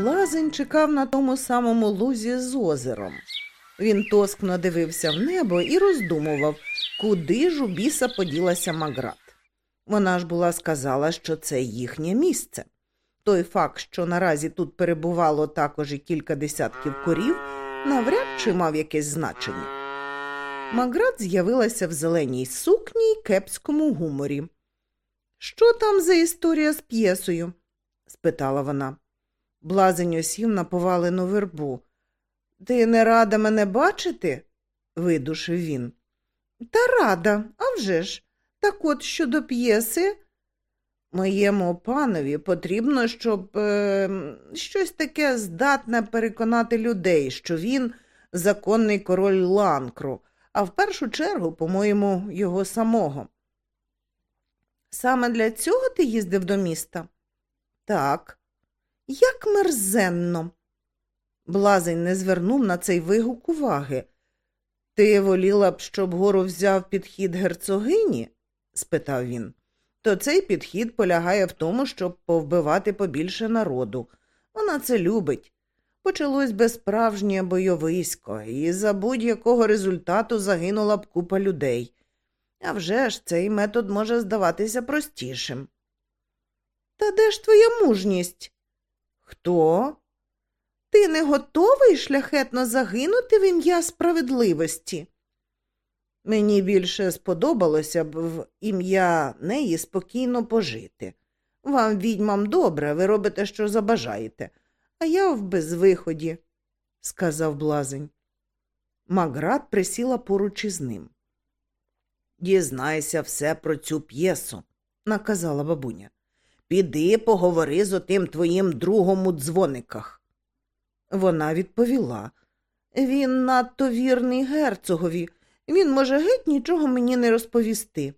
Блазень чекав на тому самому лузі з озером. Він тоскно дивився в небо і роздумував, куди ж у біса поділася Маград. Вона ж була сказала, що це їхнє місце. Той факт, що наразі тут перебувало також і кілька десятків корів, навряд чи мав якесь значення. Маград з'явилася в зеленій сукні й кепському гуморі. Що там за історія з п'єсою? спитала вона. Блазень осів на повалену вербу. Ти не рада мене бачити? видушив він. Та рада, а вже ж. Так от щодо п'єси. Моєму панові потрібно, щоб е, щось таке здатне переконати людей, що він законний король ланкру, а в першу чергу, по-моєму, його самого. Саме для цього ти їздив до міста? Так. Як мерзенно. Блазень не звернув на цей вигук уваги. Ти воліла б, щоб гору взяв підхід герцогині? спитав він. То цей підхід полягає в тому, щоб повбивати побільше народу. Вона це любить. Почалось би справжнє бойовисько, і за будь-якого результату загинула б купа людей. А вже ж цей метод може здаватися простішим. Та де ж твоя мужність? Хто? Ти не готовий шляхетно загинути в ім'я справедливості? Мені більше сподобалося б в ім'я неї спокійно пожити. Вам, відьмам, добре, ви робите, що забажаєте, а я в безвиході, сказав блазень. Маград присіла поруч із ним. Дізнайся все про цю п'єсу, наказала бабуня. Піди поговори з отим твоїм другом у дзвониках. Вона відповіла він надто вірний герцогові, він може геть нічого мені не розповісти.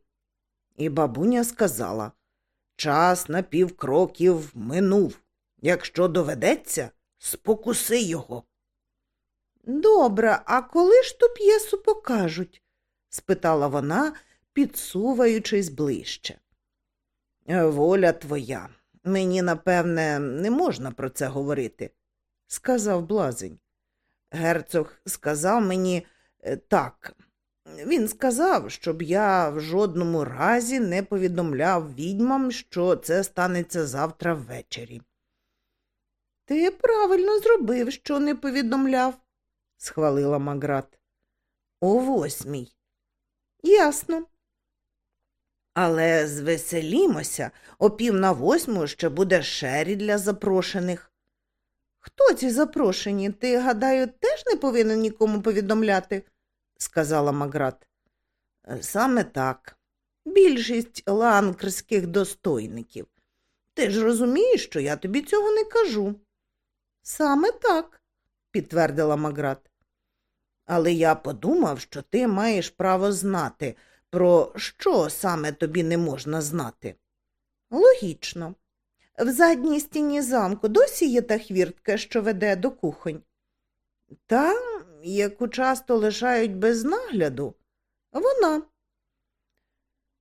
І бабуня сказала час на півкроків минув. Якщо доведеться, спокуси його. Добре, а коли ж ту п'єсу покажуть? спитала вона, підсуваючись ближче. Воля твоя, мені, напевне, не можна про це говорити, сказав блазень. Герцог сказав мені е, так. Він сказав, щоб я в жодному разі не повідомляв відьмам, що це станеться завтра ввечері. Ти правильно зробив, що не повідомляв, схвалила Маград. О восьмій. Ясно. Але звеселімося, о пів на восьму ще буде шері для запрошених. Хто ці запрошені? Ти, гадаю, теж не повинен нікому повідомляти, сказала Маград. Саме так. Більшість ланкрських достойників. Ти ж розумієш, що я тобі цього не кажу. Саме так, підтвердила Маград. Але я подумав, що ти маєш право знати, про що саме тобі не можна знати. Логічно. В задній стіні замку досі є та хвіртка, що веде до кухонь. Та, яку часто лишають без нагляду, вона.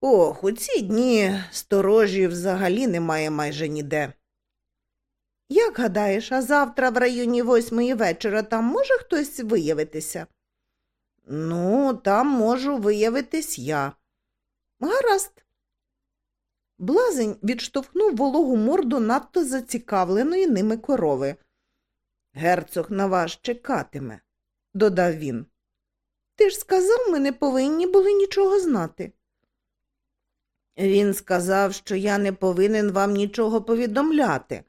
Ох, у ці дні сторожі взагалі немає майже ніде. Як гадаєш, а завтра в районі восьмої вечора там може хтось виявитися? Ну, там можу виявитись я. Гаразд. Блазень відштовхнув вологу морду надто зацікавленої ними корови. Герцог на вас чекатиме, додав він. Ти ж сказав, ми не повинні були нічого знати. Він сказав, що я не повинен вам нічого повідомляти,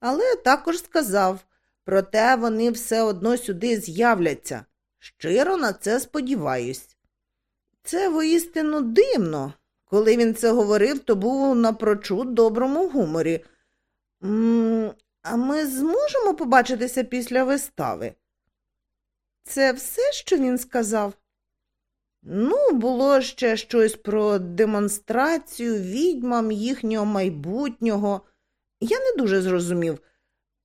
але також сказав, проте вони все одно сюди з'являться. Щиро на це сподіваюсь. Це воістину дивно. Коли він це говорив, то був напрочуд доброму гуморі. М а ми зможемо побачитися після вистави? Це все, що він сказав? Ну, було ще щось про демонстрацію відьмам їхнього майбутнього. Я не дуже зрозумів.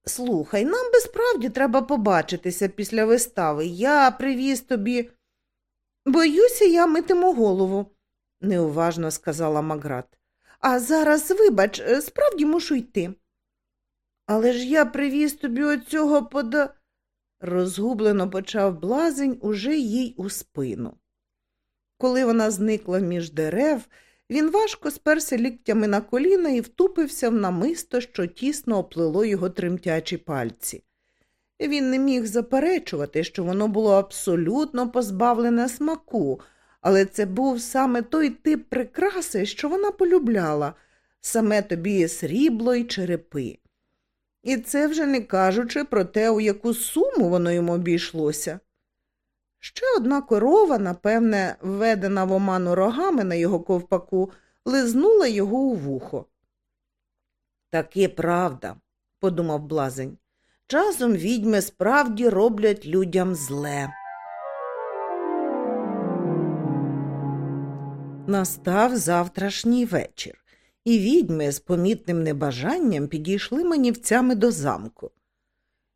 Слухай, нам би справді треба побачитися після вистави. Я привіз тобі. Боюся, я митиму голову, неуважно сказала Маград. А зараз, вибач, справді мушу йти. Але ж я привіз тобі оцього пода. Розгублено почав блазень уже їй у спину. Коли вона зникла між дерев, він важко сперся ліктями на коліна і втупився в намисто, що тісно оплило його тремтячі пальці. Він не міг заперечувати, що воно було абсолютно позбавлене смаку, але це був саме той тип прикраси, що вона полюбляла, саме тобі срібло й черепи. І це вже не кажучи про те, у яку суму воно йому обійшлося. Ще одна корова, напевне, введена в оману рогами на його ковпаку, лизнула його у вухо. Таки правда, подумав блазень. Часом відьми справді роблять людям зле. Настав завтрашній вечір, і відьми з помітним небажанням підійшли манівцями до замку.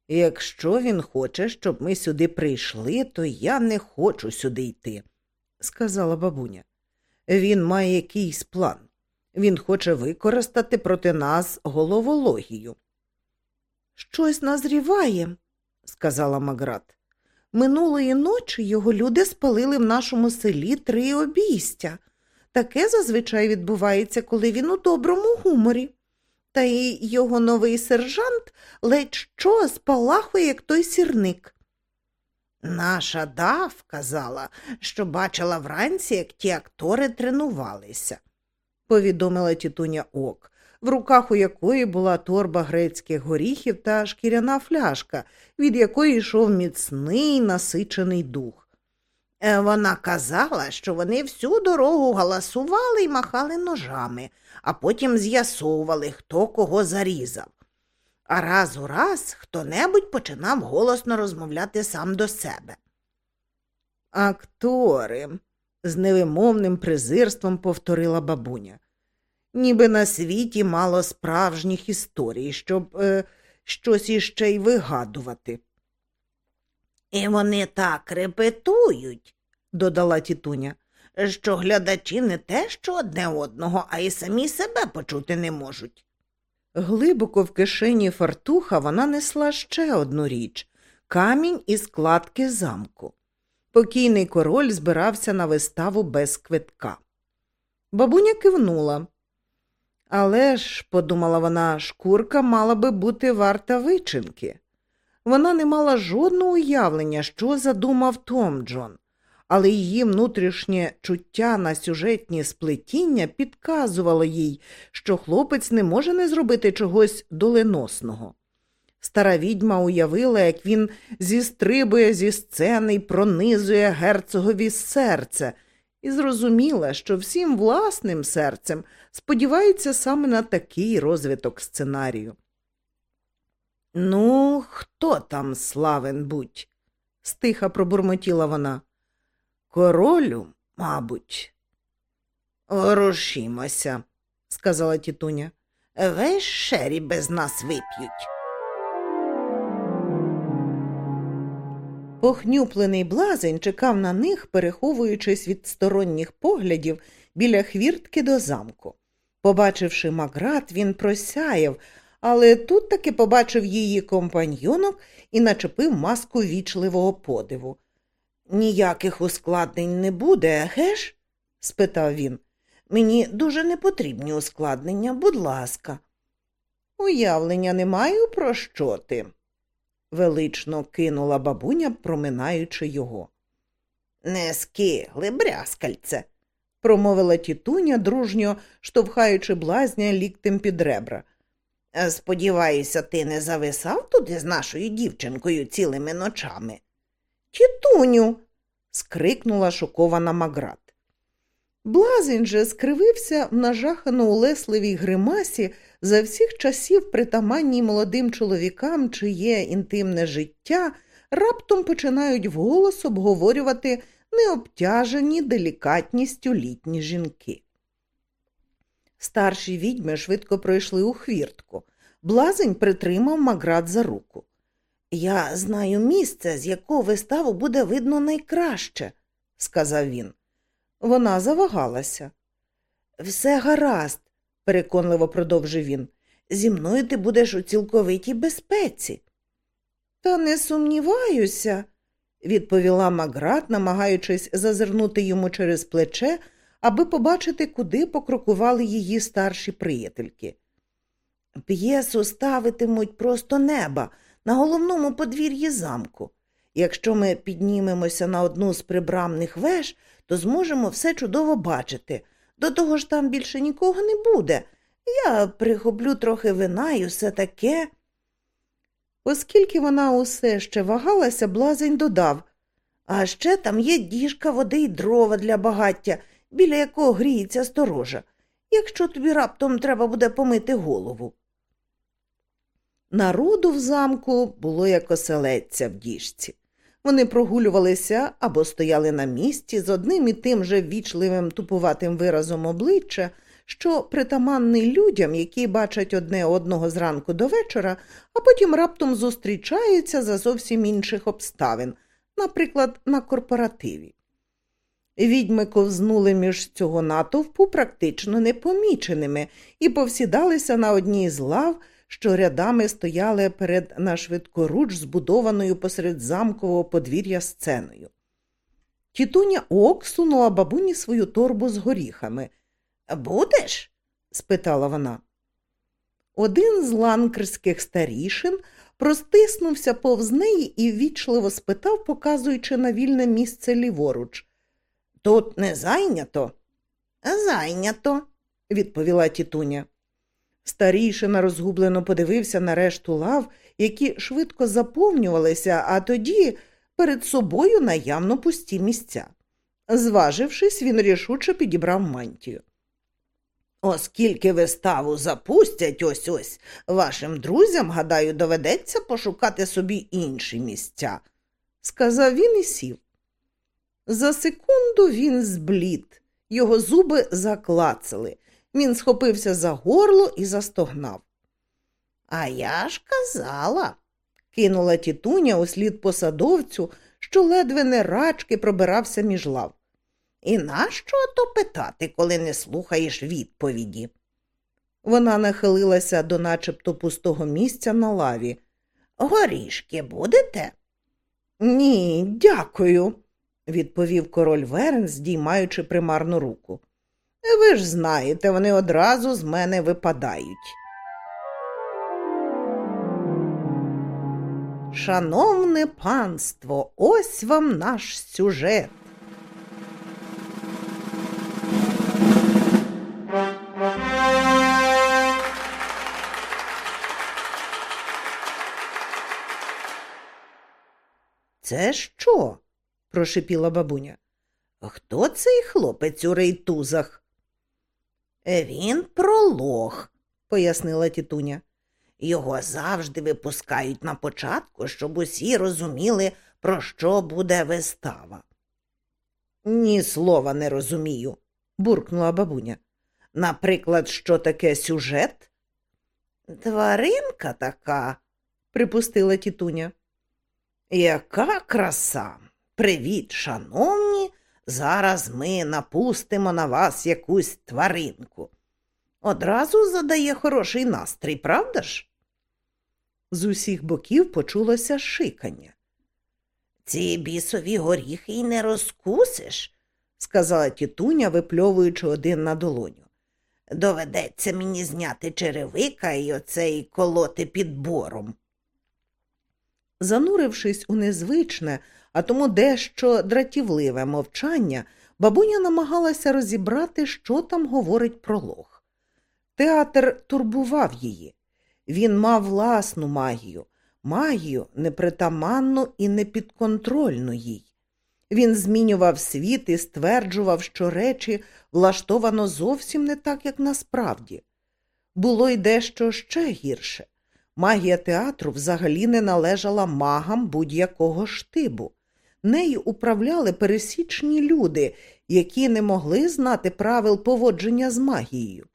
Якщо він хоче, щоб ми сюди прийшли, то я не хочу сюди йти, сказала бабуня. Він має якийсь план. Він хоче використати проти нас головологію. Щось назріває, сказала Маград. Минулої ночі його люди спалили в нашому селі три обійстя. Таке зазвичай відбувається, коли він у доброму гуморі. Та й його новий сержант ледь що спалахує, як той сірник. Наша дав казала, що бачила вранці, як ті актори тренувалися, повідомила тітуня Ок, в руках у якої була торба грецьких горіхів та шкіряна фляжка, від якої йшов міцний насичений дух. Е, вона казала, що вони всю дорогу галасували і махали ножами, а потім з'ясовували, хто кого зарізав. А раз у раз хто небудь починав голосно розмовляти сам до себе. Актори, з невимовним презирством повторила бабуня. Ніби на світі мало справжніх історій, щоб е, щось іще й вигадувати. І вони так репетують, додала тітуня, що глядачі не те, що одне одного, а й самі себе почути не можуть. Глибоко в кишені фартуха вона несла ще одну річ камінь із кладки замку. Покійний король збирався на виставу без квитка. Бабуня кивнула. Але ж, подумала вона, шкурка мала би бути варта вичинки. Вона не мала жодного уявлення, що задумав Том Джон, але її внутрішнє чуття на сюжетні сплетіння підказувало їй, що хлопець не може не зробити чогось доленосного. Стара відьма уявила, як він зістрибує зі сцени і пронизує герцогові серце, і зрозуміла, що всім власним серцем сподівається саме на такий розвиток сценарію. Ну, хто там славен будь? стиха пробурмотіла вона. Королю, мабуть. Ворушімося, сказала тітуня. Весь шері без нас вип'ють. Похнюплений блазень чекав на них, переховуючись від сторонніх поглядів біля хвіртки до замку. Побачивши маград, він просяяв, але тут таки побачив її компаньйонок і начепив маску вічливого подиву. Ніяких ускладнень не буде, геш? спитав він. Мені дуже не потрібні ускладнення, будь ласка. Уявлення не маю, про що ти, велично кинула бабуня, проминаючи його. Не скигли, брязкальце, промовила тітуня, дружньо штовхаючи блазня ліктем під ребра. Сподіваюся, ти не зависав туди з нашою дівчинкою цілими ночами. Тітуню. скрикнула шокована Маград. Блазень же скривився в нажахано улесливій гримасі за всіх часів притаманній молодим чоловікам, чиє інтимне життя раптом починають вголос обговорювати необтяжені делікатністю літні жінки. Старші відьми швидко пройшли у хвіртку. Блазень притримав Маград за руку. Я знаю місце, з якого виставу буде видно найкраще, сказав він. Вона завагалася. Все гаразд, переконливо продовжив він. Зі мною ти будеш у цілковитій безпеці. Та не сумніваюся, відповіла Маград, намагаючись зазирнути йому через плече, аби побачити, куди покрокували її старші приятельки. П'єсу ставитимуть просто неба на головному подвір'ї замку. Якщо ми піднімемося на одну з прибрамних веж, то зможемо все чудово бачити. До того ж там більше нікого не буде. Я прихоплю трохи вина і все таке. Оскільки вона усе ще вагалася, блазень додав а ще там є діжка води й дрова для багаття, біля якого гріється сторожа, якщо тобі раптом треба буде помити голову. Народу в замку було як оселедця в діжці. Вони прогулювалися або стояли на місці з одним і тим же вічливим тупуватим виразом обличчя, що притаманний людям, які бачать одне одного зранку до вечора, а потім раптом зустрічаються за зовсім інших обставин, наприклад, на корпоративі. Відьми ковзнули між цього натовпу практично непоміченими і повсідалися на одній з лав, що рядами стояли перед нашвидкоруч збудованою посеред замкового подвір'я сценою. Тітуня Ок сунула бабуні свою торбу з горіхами. Будеш? спитала вона. Один з ланкерських старішин простиснувся повз неї і ввічливо спитав, показуючи на вільне місце ліворуч. Тут не зайнято? Зайнято, відповіла тітуня. Старішина розгублено подивився на решту лав, які швидко заповнювалися, а тоді перед собою наявно пусті місця. Зважившись, він рішуче підібрав мантію. Оскільки виставу запустять ось ось, вашим друзям, гадаю, доведеться пошукати собі інші місця, сказав він і сів. За секунду він зблід, його зуби заклацали. Він схопився за горло і застогнав. А я ж казала, кинула тітуня услід посадовцю, що ледве не рачки пробирався між лав. І нащо то питати, коли не слухаєш відповіді? Вона нахилилася до начебто пустого місця на лаві. Горішки будете? Ні, дякую, відповів король Верн, здіймаючи примарну руку. Ви ж знаєте, вони одразу з мене випадають. Шановне панство, ось вам наш сюжет. Це що? прошипіла бабуня. Хто цей хлопець у рейтузах? Він пролог, пояснила тітуня. Його завжди випускають на початку, щоб усі розуміли, про що буде вистава. Ні слова не розумію, буркнула бабуня. Наприклад, що таке сюжет? Тваринка така, припустила тітуня. Яка краса! Привіт, шановні! Зараз ми напустимо на вас якусь тваринку. Одразу задає хороший настрій, правда ж? З усіх боків почулося шикання. Ці бісові горіхи й не розкусиш, сказала тітуня, випльовуючи один на долоню. Доведеться мені зняти черевика і оцей колоти під бором. Занурившись у незвичне, а тому дещо дратівливе мовчання, бабуня намагалася розібрати, що там говорить пролог. Театр турбував її. Він мав власну магію, магію непритаманну і непідконтрольну їй. Він змінював світ і стверджував, що речі влаштовано зовсім не так, як насправді. Було й дещо ще гірше. Магія театру взагалі не належала магам будь-якого штибу. Нею управляли пересічні люди, які не могли знати правил поводження з магією.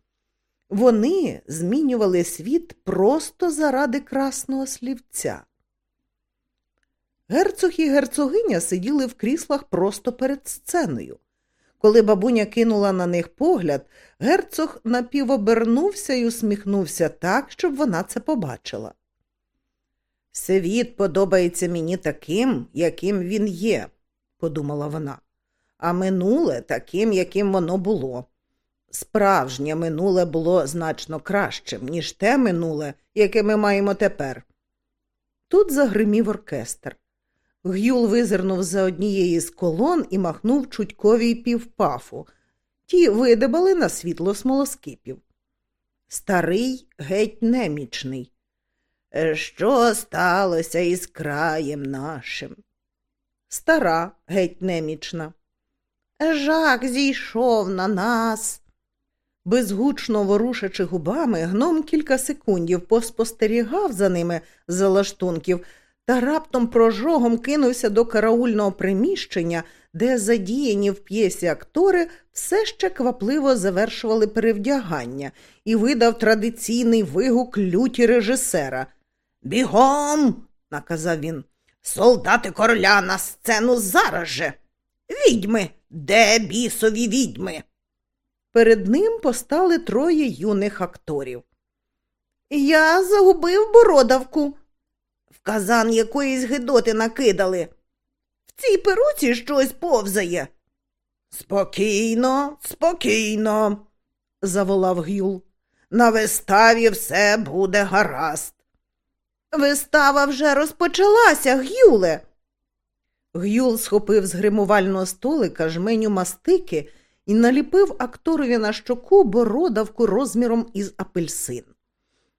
Вони змінювали світ просто заради красного слівця. Герцог і герцогиня сиділи в кріслах просто перед сценою. Коли бабуня кинула на них погляд, герцог напівобернувся і усміхнувся так, щоб вона це побачила. Світ подобається мені таким, яким він є, подумала вона, а минуле таким, яким воно було. Справжнє минуле було значно кращим, ніж те минуле, яке ми маємо тепер. Тут загримів оркестр. Гюл визирнув за однієї з колон і махнув чутьковій півпафу. Ті видибали на світло смолоскипів. Старий геть немічний. «Е, що сталося із краєм нашим? Стара геть немічна. Жак зійшов на нас. Безгучно ворушачи губами, гном кілька секундів поспостерігав за ними з лаштунків та раптом прожогом кинувся до караульного приміщення, де задіяні в п'єсі актори все ще квапливо завершували перевдягання і видав традиційний вигук люті режисера. Бігом, наказав він, солдати короля на сцену зараз же. Відьми, де бісові відьми? Перед ним постали троє юних акторів. Я загубив бородавку. Казан якоїсь гидоти накидали. В цій перуці щось повзає. Спокійно, спокійно, заволав Гюл. На виставі все буде гаразд. Вистава вже розпочалася, Гюле. Гюл схопив з гримувального столика жменю мастики і наліпив акторові на щоку бородавку розміром із апельсин.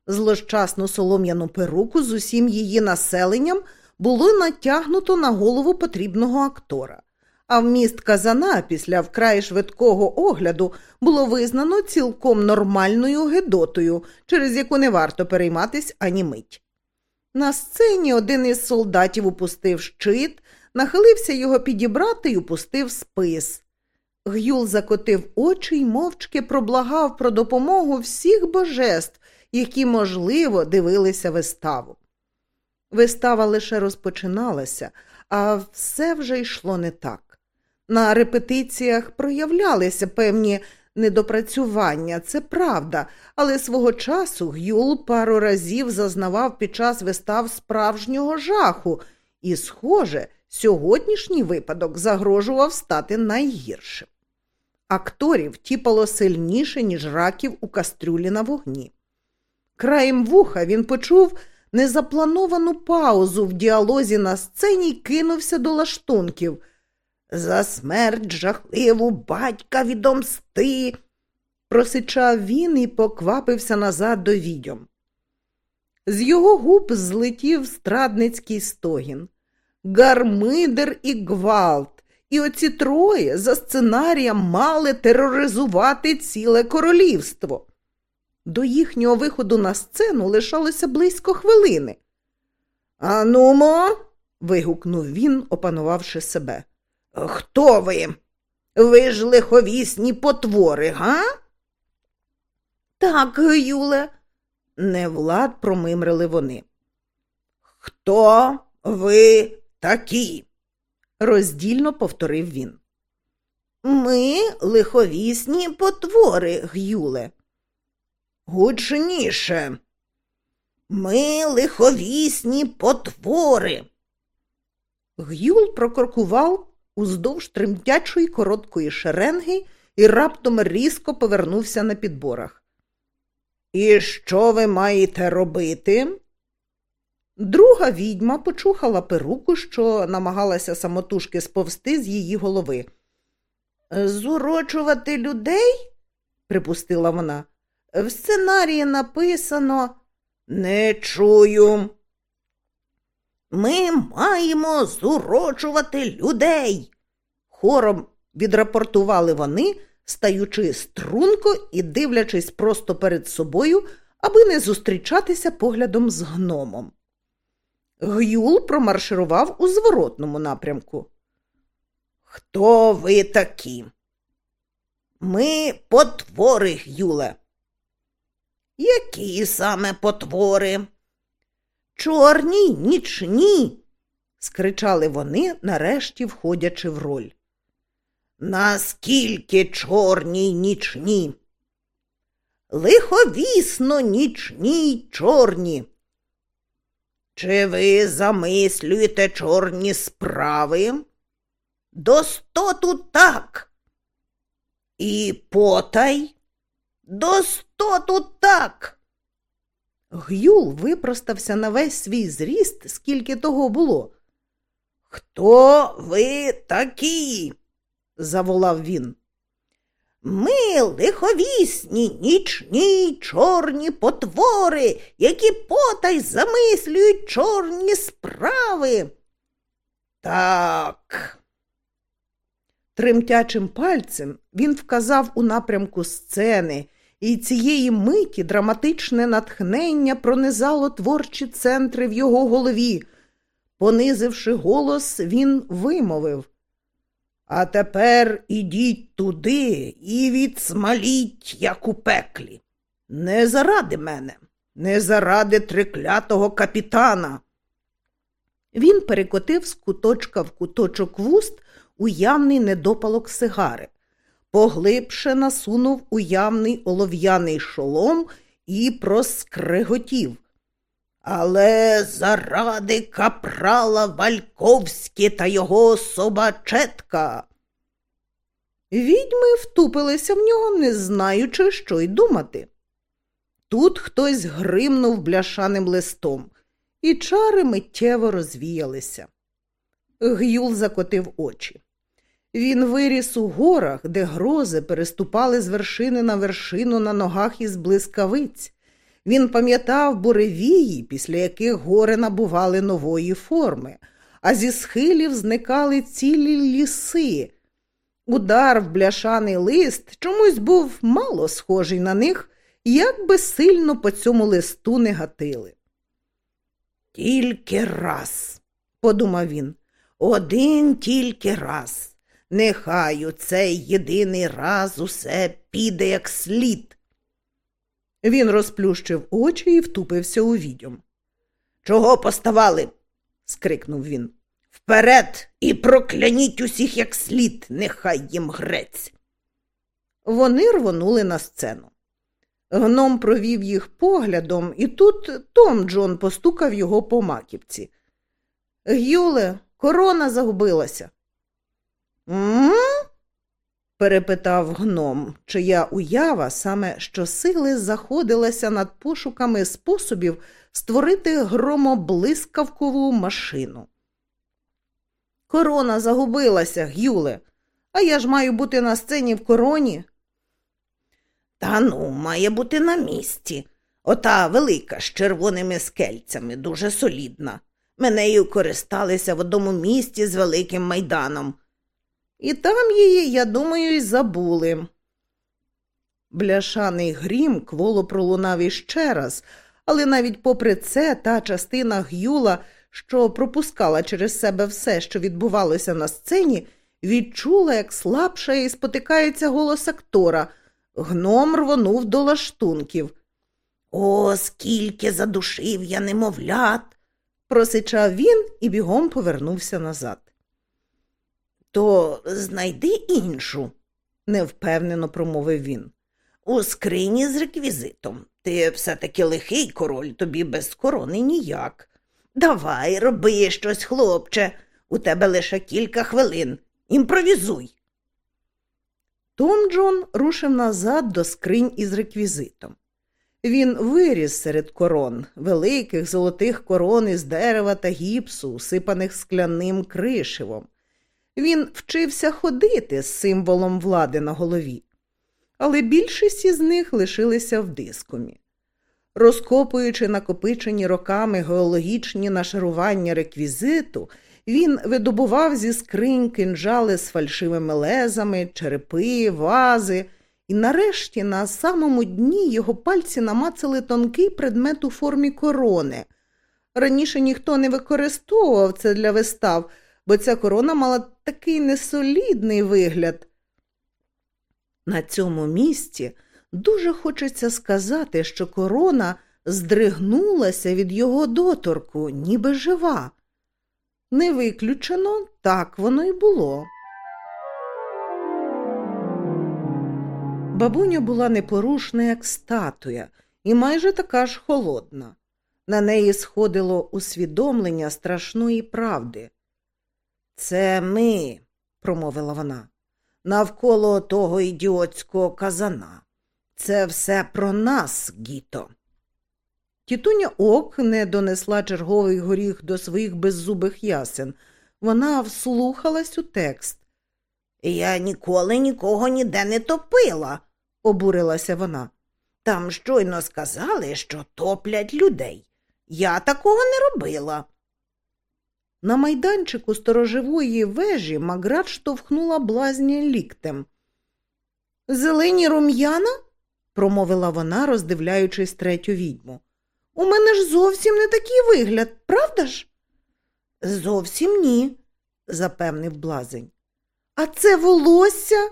Злощасну солом'яну перуку з усім її населенням було натягнуто на голову потрібного актора, а вміст казана після вкрай швидкого огляду було визнано цілком нормальною гедотою, через яку не варто перейматись ані мить. На сцені один із солдатів упустив щит, нахилився його підібрати й упустив спис. Гюл закотив очі й мовчки проблагав про допомогу всіх божеств, які, можливо, дивилися виставу. Вистава лише розпочиналася, а все вже йшло не так. На репетиціях проявлялися певні недопрацювання, це правда, але свого часу Гюл пару разів зазнавав під час вистав справжнього жаху, і, схоже, сьогоднішній випадок загрожував стати найгіршим. Акторів тіпало сильніше, ніж раків у кастрюлі на вогні. Краєм вуха він почув незаплановану паузу в діалозі на сцені й кинувся до лаштунків. За смерть жахливу батька відомсти, просичав він і поквапився назад до відьом. З його губ злетів страдницький стогін. Гармидер і гвалт. І оці троє за сценарієм мали тероризувати ціле королівство. До їхнього виходу на сцену лишалося близько хвилини. Анумо. вигукнув він, опанувавши себе. Хто ви? Ви ж лиховісні потвори, га? Так, Юле, невлад промимрили вони. Хто ви такі? роздільно повторив він. Ми лиховісні потвори, Гюле. Гучніше. Ми лиховісні потвори. Гюл прокоркував уздовж тремтячої короткої шеренги і раптом різко повернувся на підборах. І що ви маєте робити? Друга відьма почухала перуку, що намагалася самотужки сповзти з її голови. Зурочувати людей? припустила вона. В сценарії написано не чую. Ми маємо зурочувати людей. Хором відрапортували вони, стаючи струнко і дивлячись просто перед собою, аби не зустрічатися поглядом з гномом. Гюл промарширував у зворотному напрямку. Хто ви такі? Ми потвори, Гюле. Які саме потвори? Чорні, нічні, скричали вони, нарешті входячи в роль. Наскільки чорні нічні? Лиховісно нічні й чорні. Чи ви замислюєте чорні справи? Достоту так. І потай достоту так. Гюл випростався на весь свій зріст, скільки того було. Хто ви такі? заволав він. Ми лиховісні, нічні, чорні потвори, які потай замислюють чорні справи. Так. Тремтячим пальцем він вказав у напрямку сцени, і цієї миті драматичне натхнення пронизало творчі центри в його голові. Понизивши голос, він вимовив а тепер ідіть туди і відсмаліть, як у пеклі. Не заради мене, не заради триклятого капітана. Він перекотив з куточка в куточок вуст уявний недопалок сигари, поглибше насунув уявний олов'яний шолом і проскриготів. Але заради капрала Вальковські та його собачетка. Відьми втупилися в нього, не знаючи, що й думати. Тут хтось гримнув бляшаним листом, і чари миттєво розвіялися. Гюл закотив очі. Він виріс у горах, де грози переступали з вершини на вершину на ногах із блискавиць. Він пам'ятав буревії, після яких гори набували нової форми, а зі схилів зникали цілі ліси. Удар в бляшаний лист чомусь був мало схожий на них, як би сильно по цьому листу не гатили. Тільки раз, подумав він, один тільки раз. Нехай у цей єдиний раз усе піде як слід. Він розплющив очі і втупився у відьом. Чого поставали? скрикнув він. Вперед і прокляніть усіх як слід, нехай їм грець. Вони рвонули на сцену. Гном провів їх поглядом, і тут Том Джон постукав його по маківці. Гюле, корона загубилася. М? перепитав гном, чия уява саме щосили заходилася над пошуками способів створити громоблискавкову машину. Корона загубилася, Гюле, а я ж маю бути на сцені в короні. Та ну, має бути на місці. Ота велика з червоними скельцями, дуже солідна. Ми нею користалися в одному місті з великим майданом. І там її, я думаю, й забули. Бляшаний грім кволо пролунав іще раз, але навіть попри це та частина гюла, що пропускала через себе все, що відбувалося на сцені, відчула, як слабша і спотикається голос актора. Гном рвонув до лаштунків. О, скільки задушив я немовлят, просичав він і бігом повернувся назад. То знайди іншу, невпевнено промовив він. У скрині з реквізитом. Ти все таки лихий король, тобі без корони ніяк. Давай, роби щось, хлопче, у тебе лише кілька хвилин. Імпровізуй. Том Джон рушив назад до скринь із реквізитом. Він виріс серед корон, великих золотих корон із дерева та гіпсу, усипаних скляним кришивом. Він вчився ходити з символом влади на голові, але більшість із них лишилися в дискомі. Розкопуючи накопичені роками геологічні нашарування реквізиту, він видобував зі скринь кинджали з фальшивими лезами, черепи, вази, і нарешті на самому дні його пальці намацали тонкий предмет у формі корони. Раніше ніхто не використовував це для вистав бо ця корона мала такий несолідний вигляд. На цьому місці дуже хочеться сказати, що корона здригнулася від його доторку, ніби жива. Не виключено, так воно й було. Бабуня була непорушна, як статуя, і майже така ж холодна. На неї сходило усвідомлення страшної правди. Це ми, промовила вона, навколо того ідіотського казана. Це все про нас, Гіто. Тітуня ок не донесла черговий горіх до своїх беззубих ясен. Вона вслухалась у текст. Я ніколи нікого ніде не топила, обурилася вона. Там щойно сказали, що топлять людей. Я такого не робила. На майданчику сторожової вежі Маград штовхнула блазня ліктем. Зелені рум'яна? промовила вона, роздивляючись третю відьму. У мене ж зовсім не такий вигляд, правда ж? Зовсім ні, запевнив блазень. А це волосся?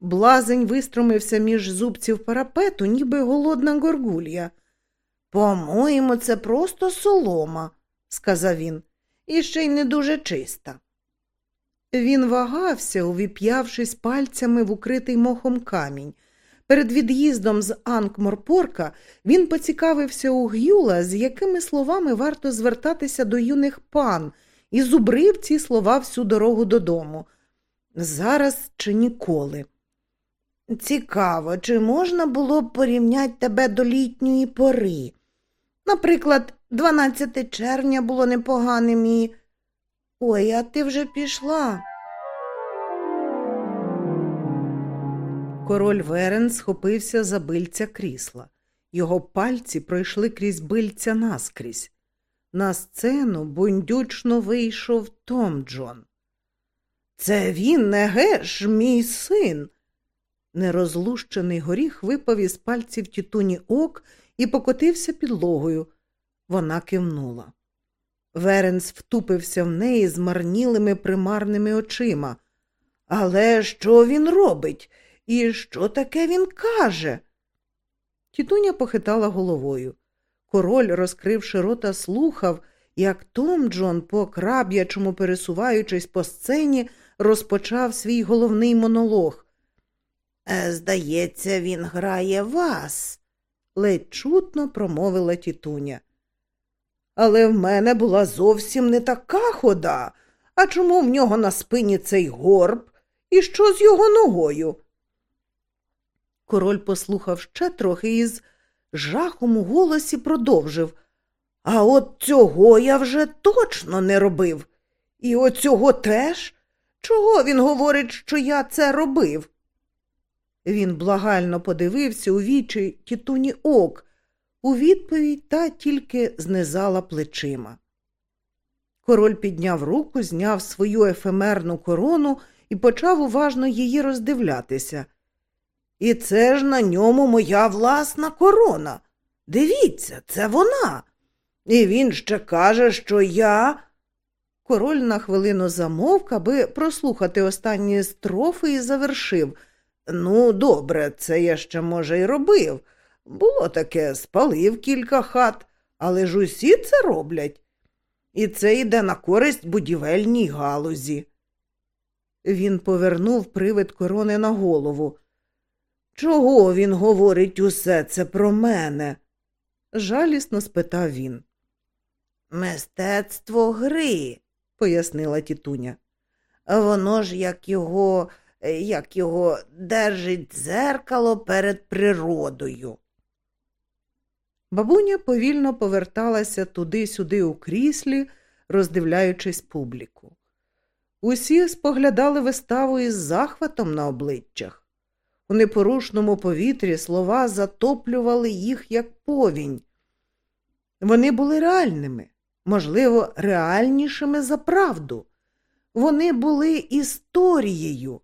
Блазень вистромився між зубців парапету, ніби голодна горгулья. По-моєму, це просто солома, сказав він, і ще й не дуже чиста. Він вагався, увіп'явшись пальцями в укритий мохом камінь. Перед від'їздом з Анкморпорка він поцікавився у Гюла, з якими словами варто звертатися до юних пан, і зубрив ці слова всю дорогу додому. Зараз чи ніколи. Цікаво, чи можна було б порівняти тебе до літньої пори? Наприклад, 12 червня було непоганим і. Ой, а ти вже пішла. Король Верен схопився за бильця крісла. Його пальці пройшли крізь бильця наскрізь. На сцену бундючно вийшов Том Джон. Це він, не геш, мій син. Нерозлущений горіх випав із пальців тітуні ок і покотився підлогою. Вона кивнула. Веренс втупився в неї змарнілими примарними очима. Але що він робить? І що таке він каже? Тітуня похитала головою. Король, розкривши рота, слухав, як Том Джон, по краб'ячому пересуваючись по сцені, розпочав свій головний монолог. «Е, здається, він грає вас, ледь чутно промовила тітуня. Але в мене була зовсім не така хода. А чому в нього на спині цей горб? І що з його ногою? Король послухав ще трохи і з жахом у голосі продовжив. А от цього я вже точно не робив. І оцього теж? Чого він говорить, що я це робив? Він благально подивився у вічі тітуні ок. У відповідь та тільки знизала плечима. Король підняв руку, зняв свою ефемерну корону і почав уважно її роздивлятися. І це ж на ньому моя власна корона. Дивіться, це вона. І він ще каже, що я. Король на хвилину замовк, аби прослухати останні строфи і завершив. Ну, добре, це я ще, може, й робив. Було таке, спалив кілька хат, але ж усі це роблять. І це йде на користь будівельній галузі. Він повернув привид корони на голову. Чого він говорить усе це про мене? жалісно спитав він. Мистецтво гри, пояснила тітуня. Воно ж як його, як його держить дзеркало перед природою. Бабуня повільно поверталася туди-сюди у кріслі, роздивляючись публіку. Усі споглядали виставу із захватом на обличчях. У непорушному повітрі слова затоплювали їх, як повінь. Вони були реальними, можливо, реальнішими за правду. Вони були історією.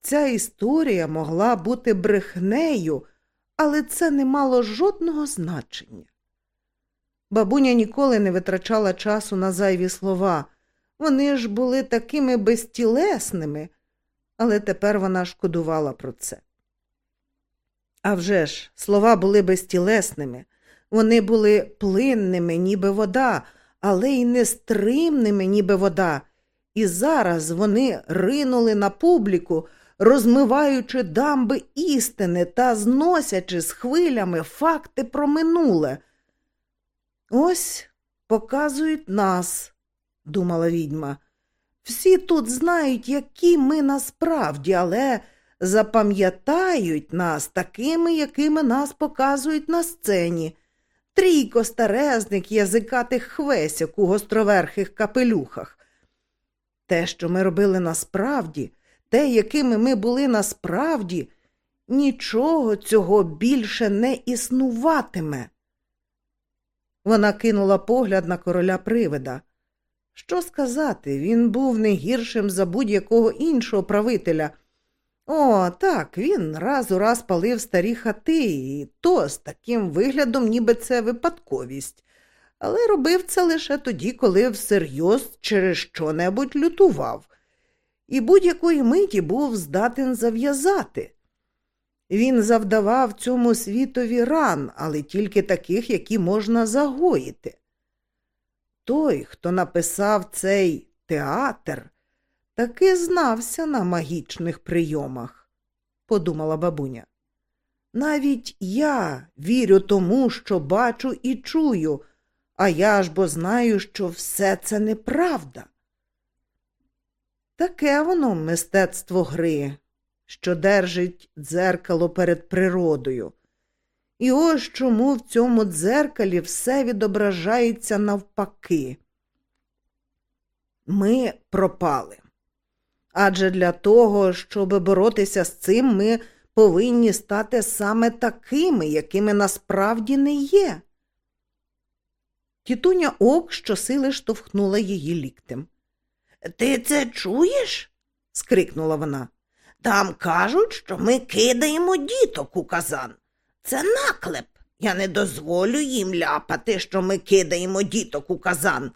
Ця історія могла бути брехнею, але це не мало жодного значення. Бабуня ніколи не витрачала часу на зайві слова. Вони ж були такими безтілесними, але тепер вона шкодувала про це. А вже ж, слова були безтілесними, вони були плинними, ніби вода, але й нестримними, ніби вода. І зараз вони ринули на публіку, розмиваючи дамби істини та зносячи з хвилями факти про минуле. Ось показують нас, думала відьма. Всі тут знають, які ми насправді, але запам'ятають нас такими, якими нас показують на сцені. Трійко старезник язикатих хвесяк у гостроверхих капелюхах. Те, що ми робили насправді, те, якими ми були насправді, нічого цього більше не існуватиме. Вона кинула погляд на короля привида. Що сказати, він був не гіршим за будь-якого іншого правителя. О, так, він раз у раз палив старі хати, і то з таким виглядом, ніби це випадковість, але робив це лише тоді, коли всерйоз через що небудь лютував, і будь-якої миті був здатен зав'язати. Він завдавав цьому світові ран, але тільки таких, які можна загоїти. Той, хто написав цей театр, таки знався на магічних прийомах, подумала бабуня. Навіть я вірю тому, що бачу і чую, а я ж бо знаю, що все це неправда. Таке воно мистецтво гри, що держить дзеркало перед природою. І ось чому в цьому дзеркалі все відображається навпаки. Ми пропали. Адже для того, щоб боротися з цим, ми повинні стати саме такими, якими насправді не є. Тітуня ок щосили штовхнула її ліктем. Ти це чуєш? скрикнула вона. Там кажуть, що ми кидаємо діток у казан. Це наклеп. Я не дозволю їм ляпати, що ми кидаємо діток у казан.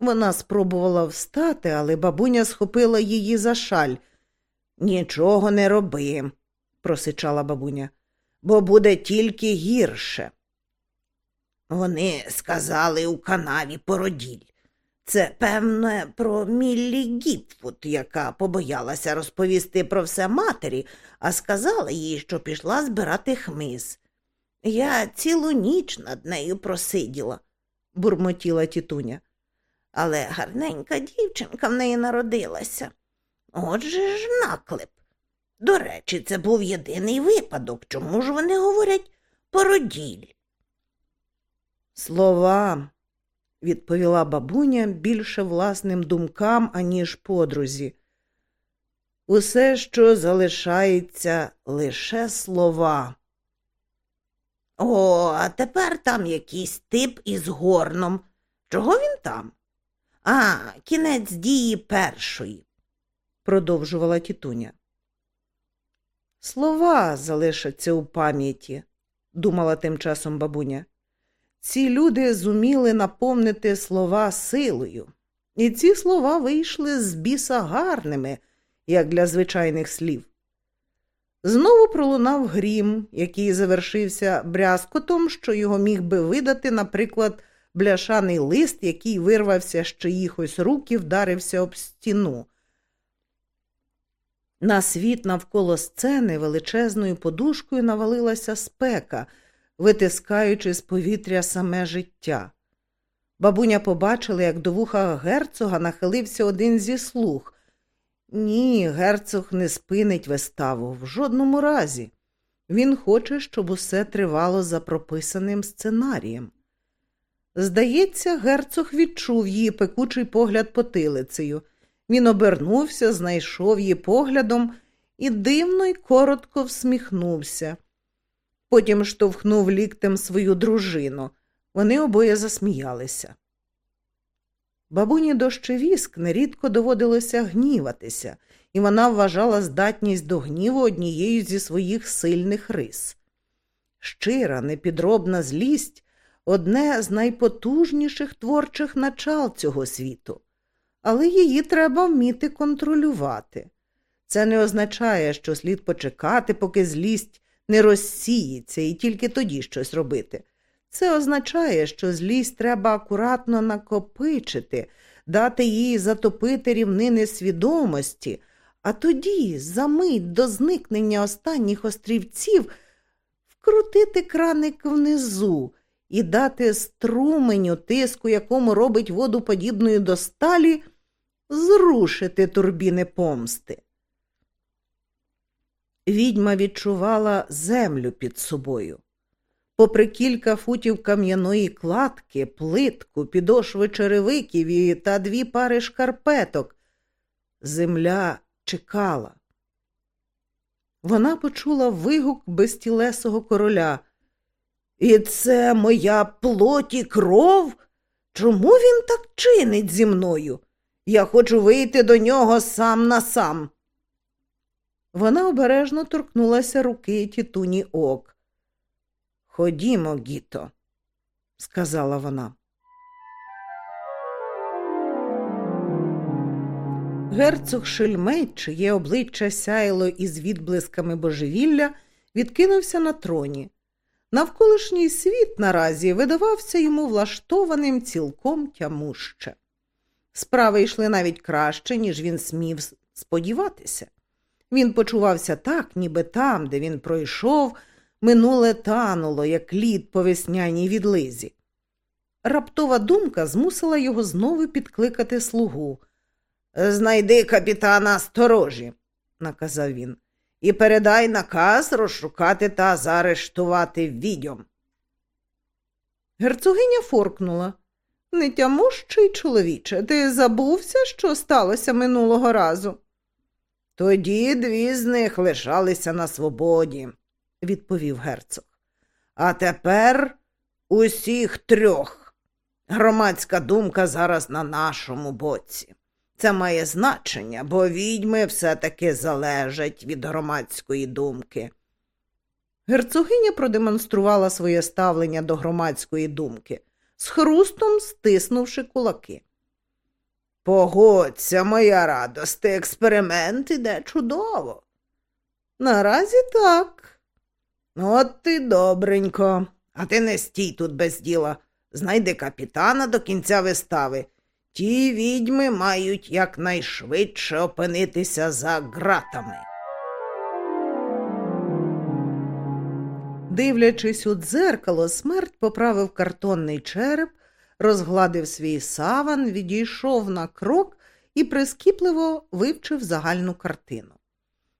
Вона спробувала встати, але бабуня схопила її за шаль. Нічого не роби, просичала бабуня, бо буде тільки гірше. Вони сказали у канаві породіль. Це, певне, про Міллі Гіпфут, яка побоялася розповісти про все матері, а сказала їй, що пішла збирати хмиз. Я цілу ніч над нею просиділа, бурмотіла тітуня. Але гарненька дівчинка в неї народилася. Отже ж наклеп. До речі, це був єдиний випадок. Чому ж вони говорять породіль? Слова, відповіла бабуня більше власним думкам, аніж подрузі. Усе, що залишається, лише слова. О, а тепер там якийсь тип із горном. Чого він там? А, кінець дії першої, продовжувала тітуня. Слова залишаться у пам'яті, думала тим часом бабуня. Ці люди зуміли наповнити слова силою, і ці слова вийшли з біса гарними, як для звичайних слів. Знову пролунав грім, який завершився брязкотом, що його міг би видати, наприклад, бляшаний лист, який вирвався з чиїхось рук і вдарився об стіну. На світ навколо сцени величезною подушкою навалилася спека, витискаючи з повітря саме життя. Бабуня побачила, як до вуха герцога нахилився один зі слуг. Ні, герцог не спинить виставу в жодному разі. Він хоче, щоб усе тривало за прописаним сценарієм. Здається, герцог відчув її пекучий погляд потилицею. Він обернувся, знайшов її поглядом і дивно й коротко всміхнувся. Потім штовхнув ліктем свою дружину. Вони обоє засміялися. Бабуні дощевіск нерідко доводилося гніватися, і вона вважала здатність до гніву однією зі своїх сильних рис. Щира, непідробна злість одне з найпотужніших творчих начал цього світу, але її треба вміти контролювати. Це не означає, що слід почекати, поки злість не розсіється і тільки тоді щось робити. Це означає, що злість треба акуратно накопичити, дати їй затопити рівнини свідомості, А тоді, за мить до зникнення останніх острівців, вкрутити краник внизу і дати струменю, тиску, якому робить воду подібною до сталі, зрушити турбіни помсти. Відьма відчувала землю під собою. Попри кілька футів кам'яної кладки, плитку, підошви черевиків та дві пари шкарпеток, земля чекала. Вона почула вигук безтілесого короля. І це моя плоть і кров? Чому він так чинить зі мною? Я хочу вийти до нього сам на сам. Вона обережно торкнулася руки тітуні ок. Ходімо, Гіто, сказала вона. Герцог Шельмей, чиє обличчя сяяло із відблисками божевілля, відкинувся на троні. Навколишній світ наразі видавався йому влаштованим цілком тямуще. Справи йшли навіть краще, ніж він смів сподіватися. Він почувався так, ніби там, де він пройшов, минуле тануло, як лід по весняній відлизі. Раптова думка змусила його знову підкликати слугу. Знайди капітана сторожі, наказав він, і передай наказ розшукати та заарештувати відьом. Герцогиня форкнула. Нетямущий чоловіче, ти забувся, що сталося минулого разу? Тоді дві з них лишалися на свободі, відповів герцог. А тепер усіх трьох. Громадська думка зараз на нашому боці. Це має значення, бо відьми все-таки залежать від громадської думки. Герцогиня продемонструвала своє ставлення до громадської думки, з хрустом стиснувши кулаки. Погодься, моя радости, експеримент іде чудово. Наразі так. От ти добренько, а ти не стій тут без діла. Знайди капітана до кінця вистави. Ті відьми мають якнайшвидше опинитися за ґратами. Дивлячись у дзеркало, смерть поправив картонний череп, розгладив свій саван, відійшов на крок і прискіпливо вивчив загальну картину.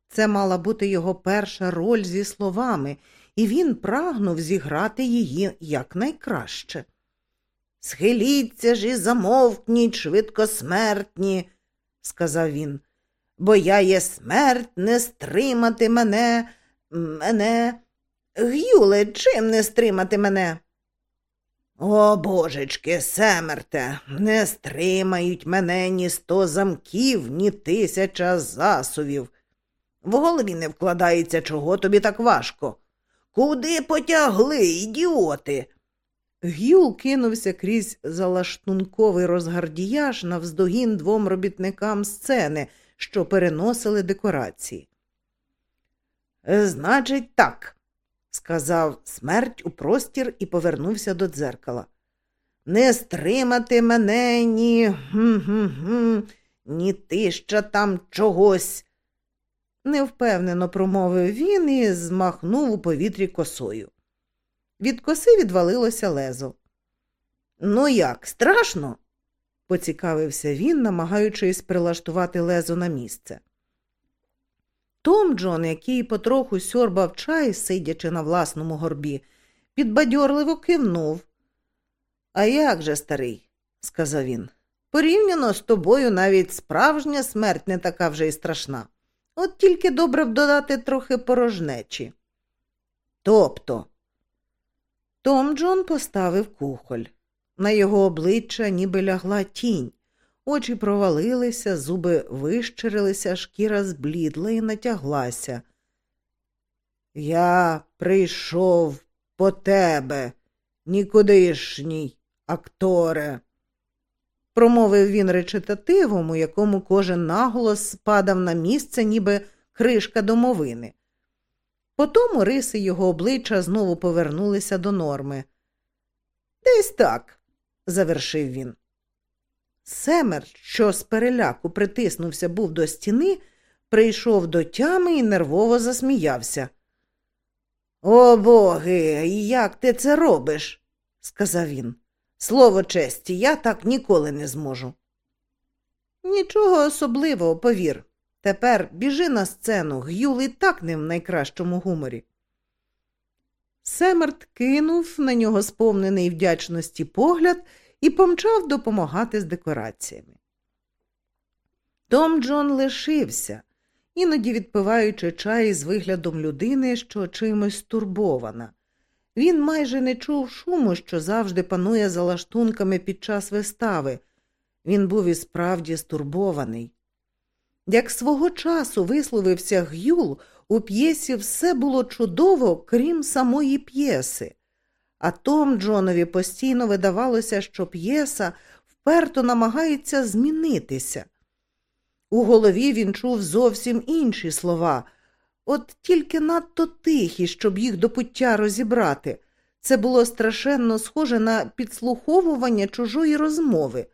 Це мала бути його перша роль зі словами, і він прагнув зіграти її якнайкраще. Схиліться ж і замовкніть, швидкосмертні, сказав він, бо я є смерть не стримати мене, мене. Гюле, чим не стримати мене? О, божечки, семерте, не стримають мене ні сто замків, ні тисяча засувів. В голові не вкладається, чого тобі так важко. Куди потягли, ідіоти? Гюл кинувся крізь залаштунковий розгардіяж навздогін двом робітникам сцени, що переносили декорації. Значить, так, сказав смерть у простір і повернувся до дзеркала. Не стримати мене, ні гм-гм-гм, ні тища там чогось. Невпевнено промовив він і змахнув у повітрі косою. Від коси відвалилося лезо. Ну як, страшно? поцікавився він, намагаючись прилаштувати лезо на місце. Том Джон, який потроху сьорбав чай, сидячи на власному горбі, підбадьорливо кивнув. А як же, старий, сказав він, порівняно з тобою навіть справжня смерть не така вже й страшна. От тільки добре б додати трохи порожнечі. Тобто, Том Джон поставив кухоль. На його обличчя ніби лягла тінь. Очі провалилися, зуби вищирилися, шкіра зблідла і натяглася. Я прийшов по тебе, нікудишній, акторе, промовив він речитативом, у якому кожен наголос спадав на місце, ніби кришка домовини. Потому риси його обличчя знову повернулися до норми. Десь так, завершив він. Семер, що з переляку притиснувся був до стіни, прийшов до тями і нервово засміявся. О боги, як ти це робиш? сказав він. Слово честі, я так ніколи не зможу. Нічого особливого, повір. Тепер біжи на сцену, Гюл так не в найкращому гуморі. Семерт кинув на нього сповнений вдячності погляд і помчав допомагати з декораціями. Том Джон лишився, іноді відпиваючи чай з виглядом людини, що чимось стурбована. Він майже не чув шуму, що завжди панує за лаштунками під час вистави. Він був і справді стурбований. Як свого часу висловився Гюл, у п'єсі все було чудово, крім самої п'єси. А Том Джонові постійно видавалося, що п'єса вперто намагається змінитися. У голові він чув зовсім інші слова, от тільки надто тихі, щоб їх до пуття розібрати. Це було страшенно схоже на підслуховування чужої розмови.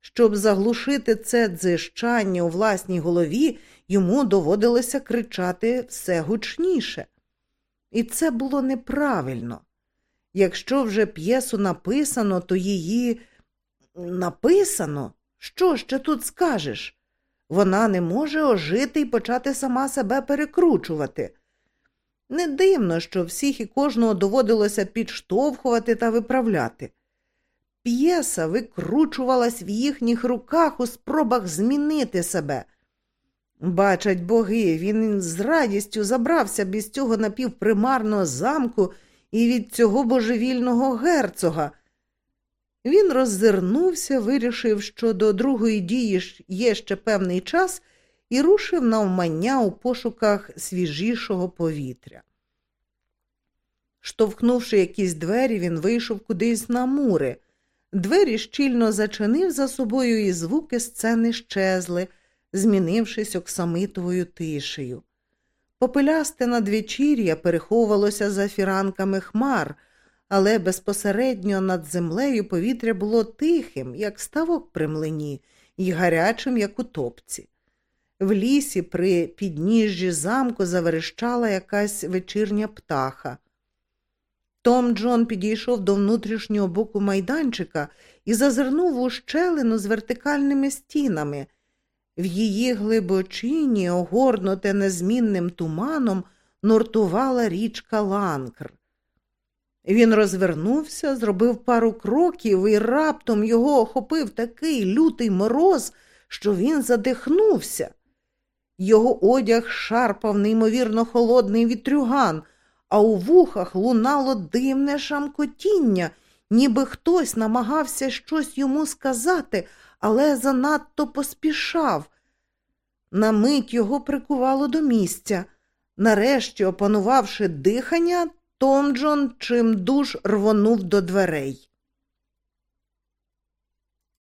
Щоб заглушити це дзижчання у власній голові, йому доводилося кричати все гучніше. І це було неправильно. Якщо вже п'єсу написано, то її написано. Що ще тут скажеш? Вона не може ожити і почати сама себе перекручувати. Не дивно, що всіх і кожного доводилося підштовхувати та виправляти. П'єса викручувалась в їхніх руках у спробах змінити себе. Бачать боги, він з радістю забрався б із цього напівпримарного замку і від цього божевільного герцога. Він роззирнувся, вирішив, що до другої дії є ще певний час, і рушив навмання у пошуках свіжішого повітря. Штовхнувши якісь двері, він вийшов кудись на мури. Двері щільно зачинив за собою, і звуки сцени щезли, змінившись оксамитовою тишею. Попелясте надвечір'я переховувалося за фіранками хмар, але безпосередньо над землею повітря було тихим, як ставок при млині, і гарячим, як у топці. В лісі при підніжжі замку заверещала якась вечірня птаха. Том Джон підійшов до внутрішнього боку майданчика і зазирнув у щелину з вертикальними стінами. В її глибочині, огорнуте незмінним туманом, нуртувала річка Ланкр. Він розвернувся, зробив пару кроків і раптом його охопив такий лютий мороз, що він задихнувся. Його одяг шарпав неймовірно холодний вітрюган, а у вухах лунало дивне шамкотіння, ніби хтось намагався щось йому сказати, але занадто поспішав. На мить його прикувало до місця. Нарешті, опанувавши дихання, Том Джон чим душ рвонув до дверей.